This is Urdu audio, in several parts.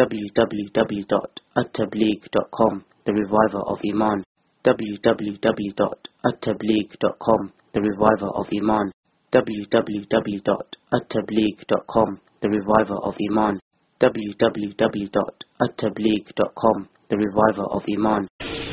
www.attableek.com, the reviver of Iman, www.attableek.com, the reviver of Iman, www.attableek.com, the reviver of Iman, www.attableek.com, the reviver of Iman.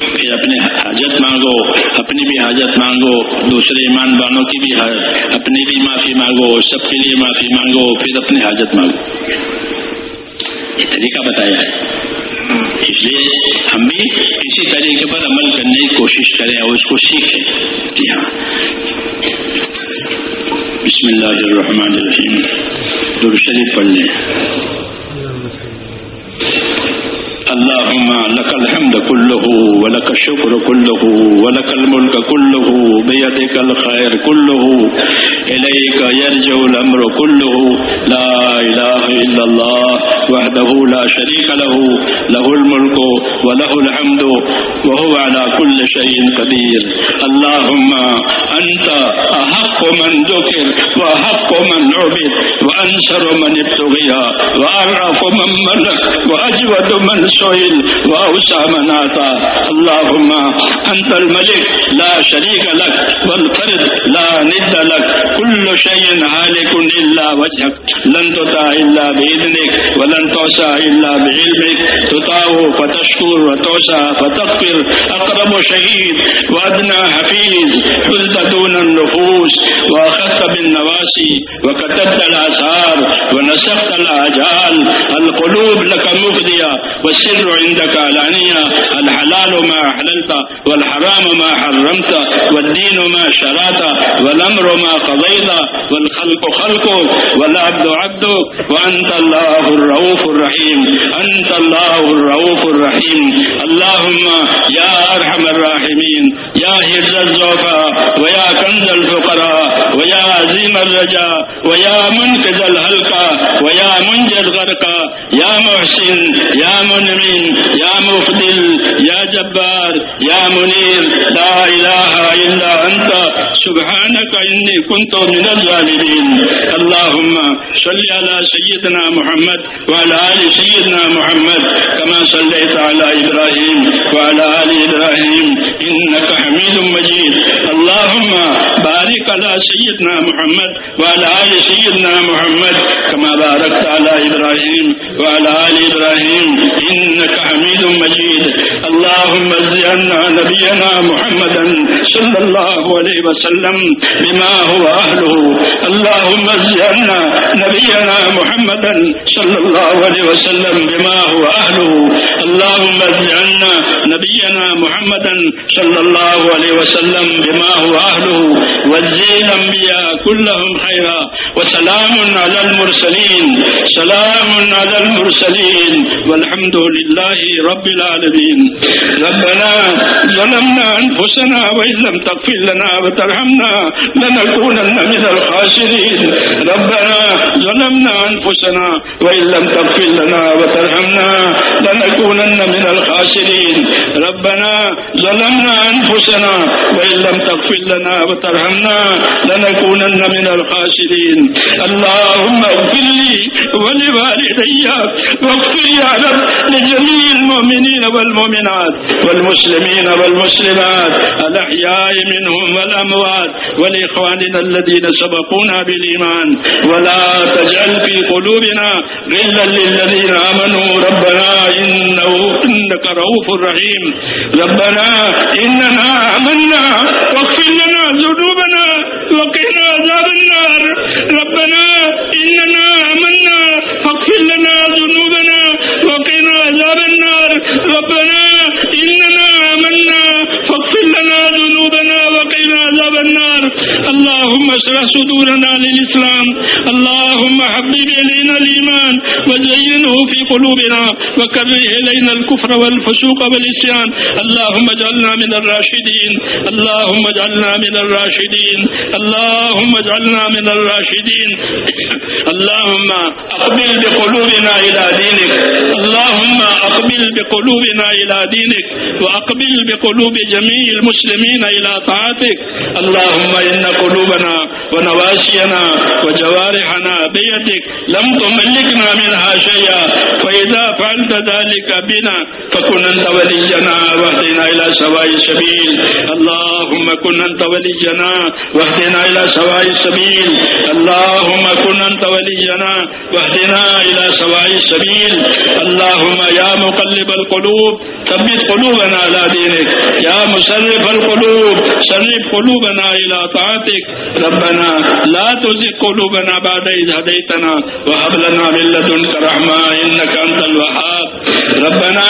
پھر اپنے حاجت مانگو، اپنی بھی حاجت مانگو، دوسرے ایمان والوں کی بھی اپنی بھی معافی مانگو، سب کے لیے معافی مانگو، پھر اپنی حاجت مانگو۔ یہ طریقہ بتایا ہے۔ اس لیے ہم بھی اسی طریقے پر عمل کرنے کی کوشش کریں اور اس کو سیکھیں کہ ہاں۔ بسم اللہ الرحمن الرحیم۔ شریف پڑھ لیں۔ اللهم لك الحمد كله ولك الشكر كله ولك الملك كله بيدك الخير كله إليك يرجع الأمر كله. لا إله إلا الله وحده لا شريك له. له الملك وله الحمد وهو على كل شيء قدير. اللهم أنت أحق من ذكر وأحق من عبد وأنصر من ابتغي وأعرف من ملك وأجود من سئل وأوسع من آتا اللهم أنت الملك لا شريك لك والفرد لا ند لك. كل شيء هالك إلا وجهك. لن تطاع إلا بإذنك. ولن توسع إلا بعلمك تطاع فتشكر وتوسع فتغفر أقرب شهيد وأدنى حفيظ قلت دون النفوس وأخذت بالنواسي وكتبت الأسعار ونسخت الأجال القلوب لك مفدية والسر عندك علانية الحلال ما حللت والحرام ما حرمت والدين ما شرعت والأمر ما قضيت والخلق خلقك والعبد عبدك وأنت الله الرؤوف الرحيم. أنت الله الرؤوف الرحيم. اللهم يا أرحم الراحمين، يا هرز الزوفا ويا كنز الفقراء، ويا عظيم الرجاء، ويا منقذ الهلكة ويا منجى الغرقى يا محسن، يا منمن يا مفضل، يا جبار، يا منير. لا إله إلا أنت. سبحانك انی كنت من الظالمین اللهم صل على سيدنا محمد وعلى آل سيدنا محمد، كما صليت على إبراهيم وعلى آل إبراهيم، إنك حميد مجيد. اللهم بارك على سيدنا محمد وعلى آل سيدنا محمد كما باركت على إبراهيم وعلى آل إبراهيم. إنك حميد مجيد. اللهم زينا نبينا محمدا صلى الله عليه وسلم بما هو أهله. اللهم زينا نبينا محمدا صلى الله عليه وسلم بما هو أهله. اللهم زينا نبينا محمدا صلى الله عليه وسلم بما هو أهله وزي الأنبياء كلهم خيرا وسلام على المرسلين سلام على المرسلين والحمد لله رب العالمين. ربنا ظلمنا أنفسنا وإن لم تغفر لنا وترحمنا لنكونن من الخاسرين. ربنا ظلمنا أنفسنا وإن لم تغفر لنا وترحمنا لنكونن من الخاسرين. ربنا ظلمنا أنفسنا وإن لم تغفر لنا وترحمنا لنكونن من الخاسرين. اللهم اغفر لي ولوالدي واغفر يا رب لجميع المؤمنين والمؤمنات والمسلمين والمسلمات الأحياء منهم والأموات ولإخواننا الذين سبقونا بالإيمان. ولا تجعل في قلوبنا غلا للذين آمنوا. ربنا إنه إنك رؤوف رحيم. ربنا إننا آمنا. واغفر لنا ذنوبنا. وقنا عذاب النار. ربنا إننا قلوبنا وكره إلينا الكفر والفسوق والإسيان اللهم اجعلنا من الراشدين. اللهم اجعلنا من الراشدين. اللهم اجعلنا من الراشدين. اللهم اقبل بقلوبنا الى دينك. اللهم اقبل بقلوبنا الى دينك. واقبل بقلوب جميع المسلمين الى طاعتك. اللهم ان قلوبنا ونواسينا وجوارحنا بيدك لم تملكنا منها شيئا. فعلت ذلك بنا فكن أنت ولينا واهدنا إلى سواء السبيل. اللهم كن أنت ولينا واهدنا إلى سواء السبيل. اللهم كن أنت ولينا واهدنا إلى سواء السبيل. اللهم يا مقلب القلوب، ثبت قلوبنا على دينك. يا مسرف القلوب صرف قلوبنا الى طاعتك. ربنا لا تزغ قلوبنا بعد إذ هديتنا وهب لنا من لدنك رحمة إنك أنت الوهاب. ربنا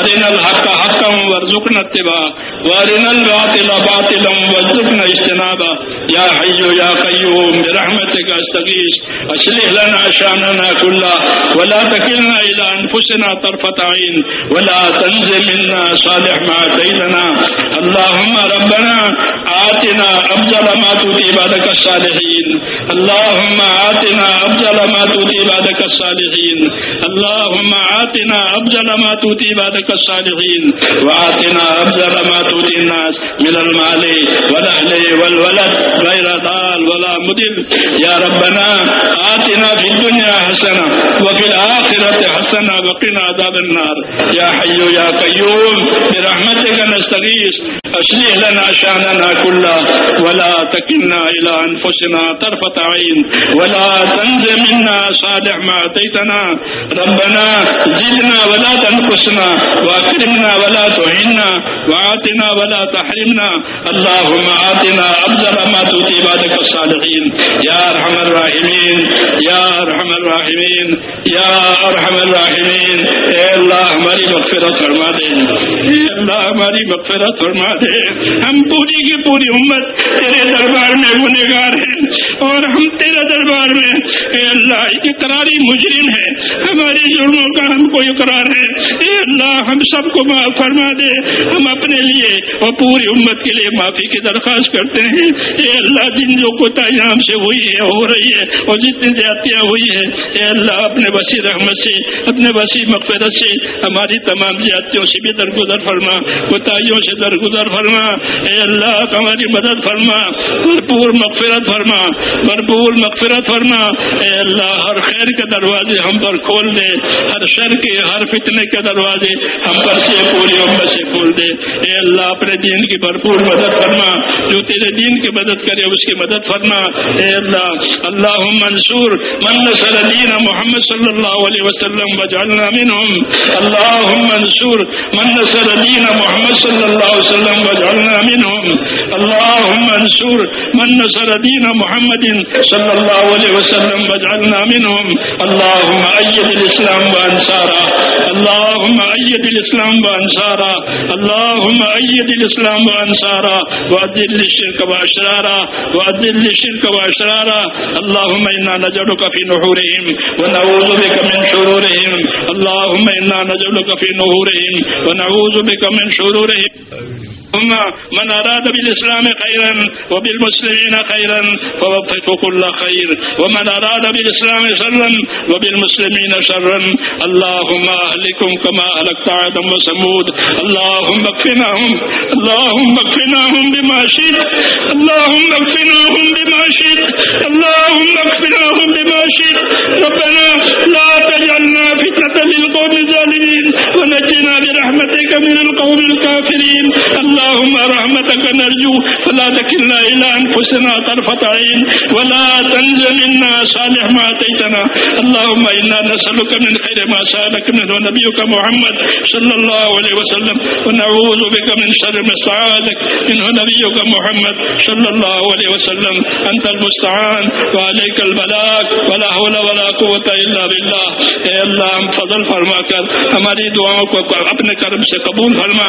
أرنا الحق حقا وارزقنا اتباعه وأرنا الباطل باطلا وارزقنا اجتنابه. يا حي يا قيوم، برحمتك أستغيث أصلح لنا شأننا كله، ولا تكلنا إلى أنفسنا طرفة عين، ولا تنزل منا صالح ما أتيتنا اللهم ربنا آتنا أفضل ما تؤتي عبادك الصالحين. اللهم آتنا أفضل ما تؤتي عبادك الصالحين. اللهم آتنا أفضل ما تؤتي عبادك الصالحين. وآتنا أفضل ما تؤتي الناس من المال والأهل والولد، غير ضال ولا مدل يا ربنا آتنا في الدنيا حسنة حسنة وقنا عذاب النار. يا حي يا قيوم برحمتك نستغيث. أصلح لنا شأننا كله ولا تكلنا إلى أنفسنا طرفة عين. ولا تنز منا صالح ما أتيتنا ربنا زدنا ولا تنقصنا وأكرمنا ولا تهنا وآتنا ولا تحرمنا. اللهم آتنا أفضل ما تؤتي عبادك الصالحين. يا أرحم الراحمين يا أرحم الراحمين. يا أرحم الراحمين. مغفرت فرما دے اے اللہ ہماری مغفرت فرما دے ہم پوری کی پوری امت تیرے دربار میں گنہگار ہیں اور ہم تیرے دربار میں اے اللہ اقراری مجرم ہے ہمارے جرموں کا ہم کو اقرار ہے اے اللہ ہم سب کو معاف فرما دے ہم اپنے لیے اور پوری امت کے لیے معافی کی درخواست کرتے ہیں اے اللہ جن جو کوتاہی ہم سے ہوئی ہے ہو رہی ہے اور جتنی زیادتیاں ہوئی ہیں اے اللہ اپنے وسیع رحمت سے اپنے وسیع مغفرت سے ہماری تمام زیادتیوں سے بھی درگزر فرما کوتاہیوں سے درگزر فرما، اے اللہ ہماری مدد فرما، بھرپور مغفرت فرما، بھرپور مغفرت فرما۔ اے اللہ، ہر خیر کے دروازے ہم پر کھول دے، ہر شر کے، ہر فتنے کے دروازے ہم پر سے پوری امت سے کھول دے۔ اے اللہ، اپنے دین کی بھرپور مدد فرما، جو تیرے دین کی مدد کرے، اس کی مدد فرما۔ اے اللہ اللہ منصور، من نصر دین محمد صلی اللہ علیہ وسلم وجعلنا منهم اللهم منصور، من نصر دین محمد صلی اللہ علیہ وسلم وجعلنا منهم. اللهم منصور من نصر دین محمد صلی اللہ علیہ وسلم وجعلنا منهم. اللهم أيد الإسلام وأنصاره اللهم أيد الإسلام وأنصاره. اللهم أيد الإسلام وأنصاره. وأذل الشرك وأشراره. وأذل الشرك وأشراره. اللهم انا نجعلك في نحورهم. ونعوذ بك من شرورهم. اللهم انا نجعلك في نحورهم. ونعوذ بك من شرورهم. ثم من أراد بالإسلام خيرا وبالمسلمين خيرا فوفق كل خير. ومن أراد بالإسلام شرا وبالمسلمين شرا. اللهم أهلكم كما أهلكت عادا وثمود. اللهم اكفناهم. اللهم اكفناهم بما شئت. اللهم اكفناهم بما شئت. نرجو فلا تكلنا إلى أنفسنا طرفة عين. ولا تنز منا صالح ما أتيتنا اللهم إنا نسألك من خير ما سألك منه، نبيك محمد صلى الله عليه وسلم. ونعوذ بك من شر ما استعاذك منه، نبيك محمد صلى الله عليه وسلم. أنت المستعان، وعليك البلاغ، ولا حول ولا قوة إلا بالله. اے اللہ، ہم فضل فرما کر، ہماری دعاؤں کو اپنے کرم سے قبول فرما.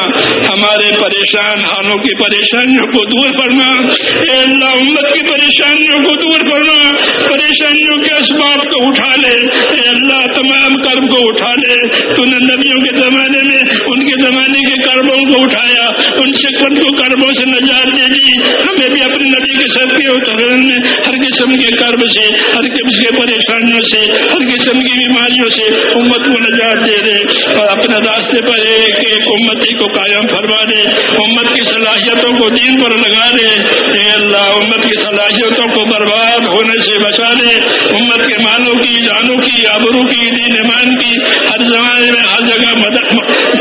ہمارے پریشان حالوں کی پریشانیوں کو دور فرما. اے اللہ، امت کی پریشانیوں کو دور فرما. پریشان پریشانیوں کے اسباب کو اٹھا لے، اے اللہ تمام کرم کو اٹھا لے۔ تو نے نبیوں کے زمانے میں ان کے زمانے کے کرموں کو اٹھایا، ان سے کن کو کرموں سے نجات دے دی۔ ہمیں بھی اپنے نبی کے کثرت کے اترنے میں، ہر قسم کے قرب سے، ہر قسم کے پریشانیوں سے، ہر قسم کی بیماریوں سے امت کو نجات دے دے۔ اور اپنے راستے پر ایک ایک امتی کو قائم کی، جانوں کی آبروں کی، دین ایمان کی، ہر زمانے میں ہر جگہ مدد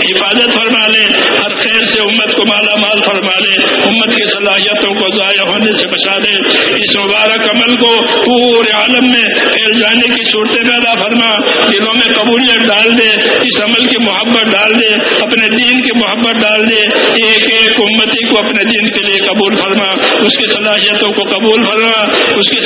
حفاظت فرما لے، ہر خیر سے امت کو مالا مال فرما لے، امت کی صلاحیتوں کو ضائع ہونے سے بچا دے اس مبارک عمل کو پورے عالم میں پھیل جانے کی صورتیں پیدا فرما، دلوں میں قبولیت ڈال دے، اس عمل کی محبت ڈال دے، اپنے دین کی محبت ڈال دے۔ ایک ایک امتی کو اپنے دین کے لیے قبول فرما، اس کی صلاحیتوں کو قبول فرما، اس کی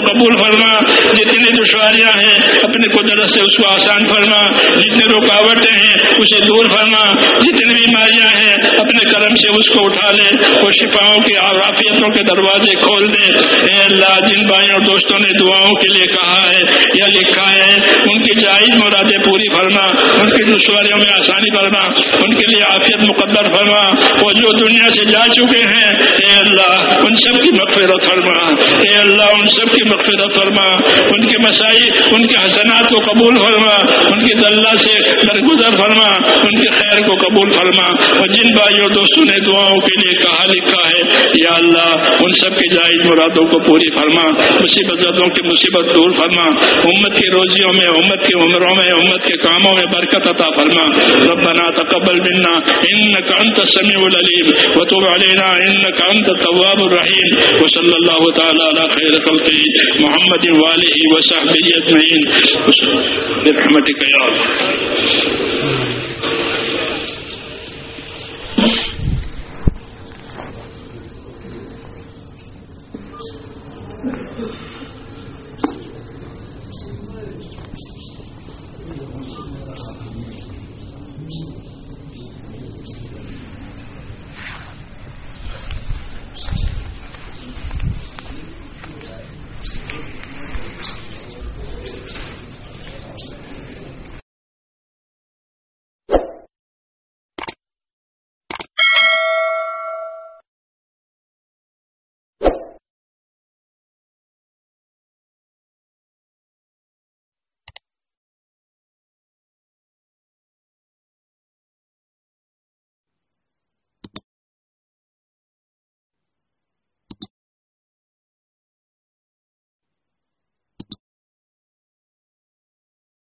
کو قبول فرما، جتنی دشواریاں ہیں اپنے قدرت سے اس کو آسان فرما، جتنی رکاوٹیں ہیں، اسے دور فرما، جتنی بیماریاں ہیں، اپنے کرم سے اس کو اٹھا لے اور شفاؤں کی عافیتوں کے دروازے کھول دے۔ اے اللہ، جن بھائیوں اور دوستوں نے دعاؤں کے لیے کہا ہے یا لکھا ہے، ان کی جائز مرادیں پوری فرما، ان کی دشواریوں میں آسانی فرما، ان کے لیے عافیت مقدر فرما۔ اور جو دنیا سے جا چکے ہیں، اے اللہ، ان سب کی مغفرت فرما۔ اے اللہ، ان سب مغفرت فرما، ان کے مسائل، ان کے حسنات کو قبول فرما، ان کی ذلہ سے درگزر فرما، ان کے خیر کو قبول فرما۔ اور جن بھائیوں اور دوستوں نے دعاؤں کے لیے کہا، لکھا ہے، یا اللہ ان سب کی جائز مرادوں کو پوری فرما، مصیبت زدوں کی مصیبت دور فرما، امت کی روزیوں میں، امت کی عمروں میں، امت کے کاموں میں برکت عطا فرما۔ ربنا تقبل منا انك انت السميع العليم وتب علينا انك انت التواب الرحيم وصلى الله تعالى على خير خلقه محمد واله وصحبه اجمعين برحمتك يا الله